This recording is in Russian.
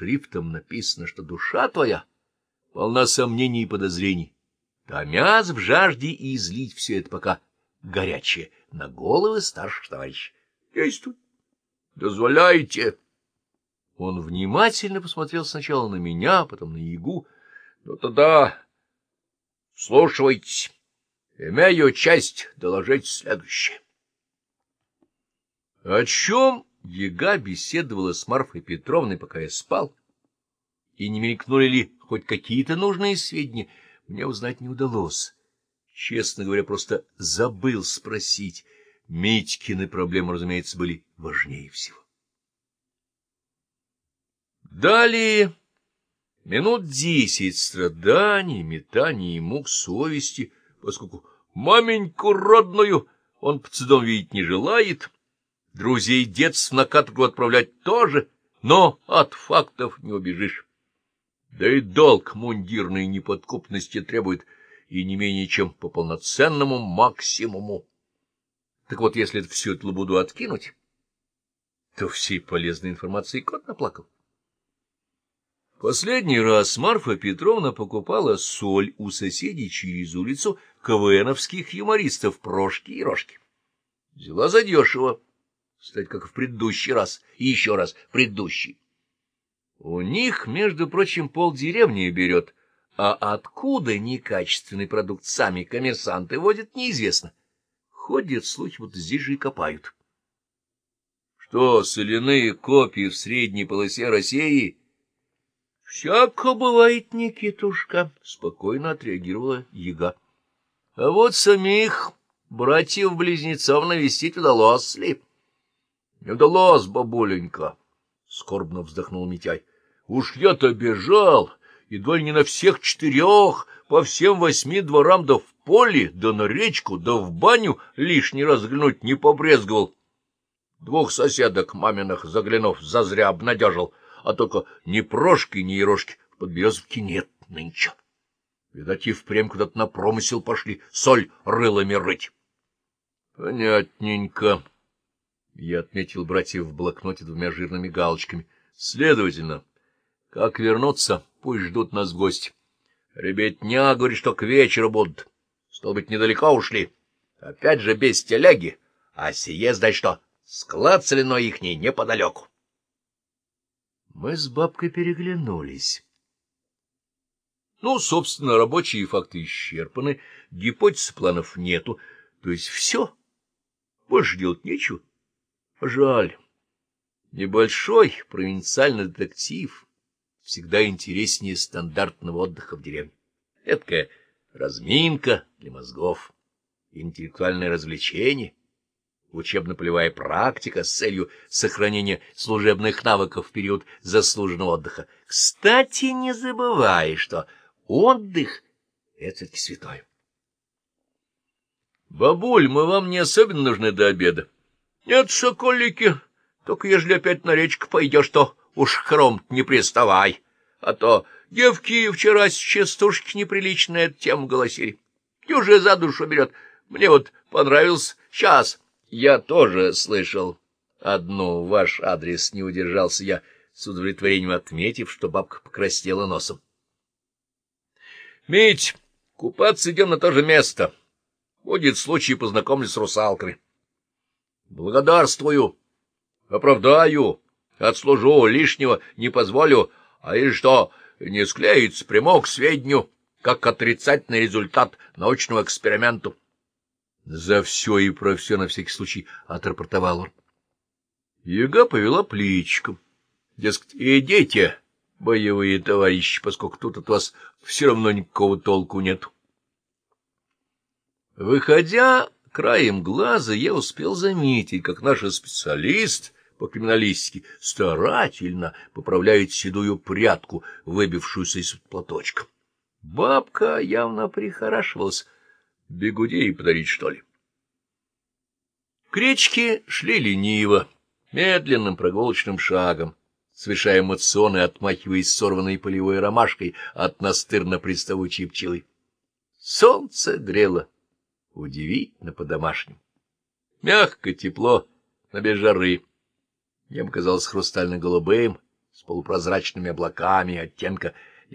шрифтом написано, что душа твоя полна сомнений и подозрений, томясь в жажде и излить все это пока горячее на головы старших товарищей. Действуй. Дозволяйте. Он внимательно посмотрел сначала на меня, потом на Ягу. Ну тогда слушайте. Имею честь доложить следующее. О чем Яга беседовала с Марфой Петровной, пока я спал, и не мелькнули ли хоть какие-то нужные сведения, мне узнать не удалось. Честно говоря, просто забыл спросить. Митькины проблемы, разумеется, были важнее всего. Далее минут десять страданий, метаний и мук совести, поскольку маменьку родную он судом видеть не желает, друзей детств на каторгу отправлять тоже, но от фактов не убежишь. Да и долг мундирной неподкупности требует и не менее чем по полноценному максимуму. Так вот, если всю эту лабуду откинуть, то всей полезной информации кот наплакал. Последний раз Марфа Петровна покупала соль у соседей через улицу КВНовских юмористов Прошки и Рожки. Взяла задешево, кстати, как в предыдущий раз, и еще раз предыдущий. У них, между прочим, полдеревни берет, а откуда некачественный продукт сами коммерсанты водят, неизвестно. Ходят слухи, вот здесь же и копают. Что, соляные копии в средней полосе России — Всяко бывает, Никитушка, — спокойно отреагировала Яга. — А вот самих братьев-близнецов навестить удалось ли? — Не удалось, бабуленька, — скорбно вздохнул Митяй. — Уж я-то бежал, едва ли не на всех четырех, по всем восьми дворам, да в поле, да на речку, да в баню лишний раз взглянуть не побрезговал. Двух соседок маминых, заглянув, зазря обнадежил — а только ни Прошки, ни Ерошки в Подберезовке нет нынче. Видать, и впрямь куда-то на промысел пошли соль рылами рыть. — Понятненько. Я отметил братьев в блокноте двумя жирными галочками. Следовательно, как вернуться, пусть ждут нас гости. Ребятня, говорит, что к вечеру будут. Стал быть, недалеко ушли. Опять же без теляги. А сие, значит, что склад соляной ихний неподалеку. Мы с бабкой переглянулись. Ну, собственно, рабочие факты исчерпаны, гипотез планов нету, то есть все. Больше делать нечего. Жаль. Небольшой провинциальный детектив всегда интереснее стандартного отдыха в деревне. Эдакая разминка для мозгов, интеллектуальное развлечение — учебно-полевая практика с целью сохранения служебных навыков в период заслуженного отдыха. Кстати, не забывай, что отдых — это все-таки. Бабуль, мы вам не особенно нужны до обеда. Нет, соколики, только ежели опять на речку пойдешь, то уж хром не приставай, а то девки вчера с частушки неприличные эту тему голосили. И уже за душу берет. Мне вот понравился час я тоже слышал одну ваш адрес, не удержался я, с удовлетворением отметив, что бабка покраснела носом. — Мить, купаться идем на то же место. Будет случай, познакомлюсь с русалками. — Благодарствую, оправдаю, отслужу, лишнего не позволю, а и что, не склеится, приму к сведению, как отрицательный результат научного эксперимента. За все и про все на всякий случай отрапортовал он. Яга повела плечиком. Дескать, идите, боевые товарищи, поскольку тут от вас все равно никакого толку нет. Выходя краем глаза, я успел заметить, как наш специалист по криминалистике старательно поправляет седую прядку, выбившуюся из платочка. Бабка явно прихорашивалась, Бегудей подарить, что ли? К речке шли лениво, медленным прогулочным шагом, совершая эмоционы, отмахиваясь сорванной полевой ромашкой от настырно-приставучей пчелы. Солнце грело, удивительно по-домашнему. Мягко, тепло, но без жары. Небо казалось хрустально-голубым, с полупрозрачными облаками оттенка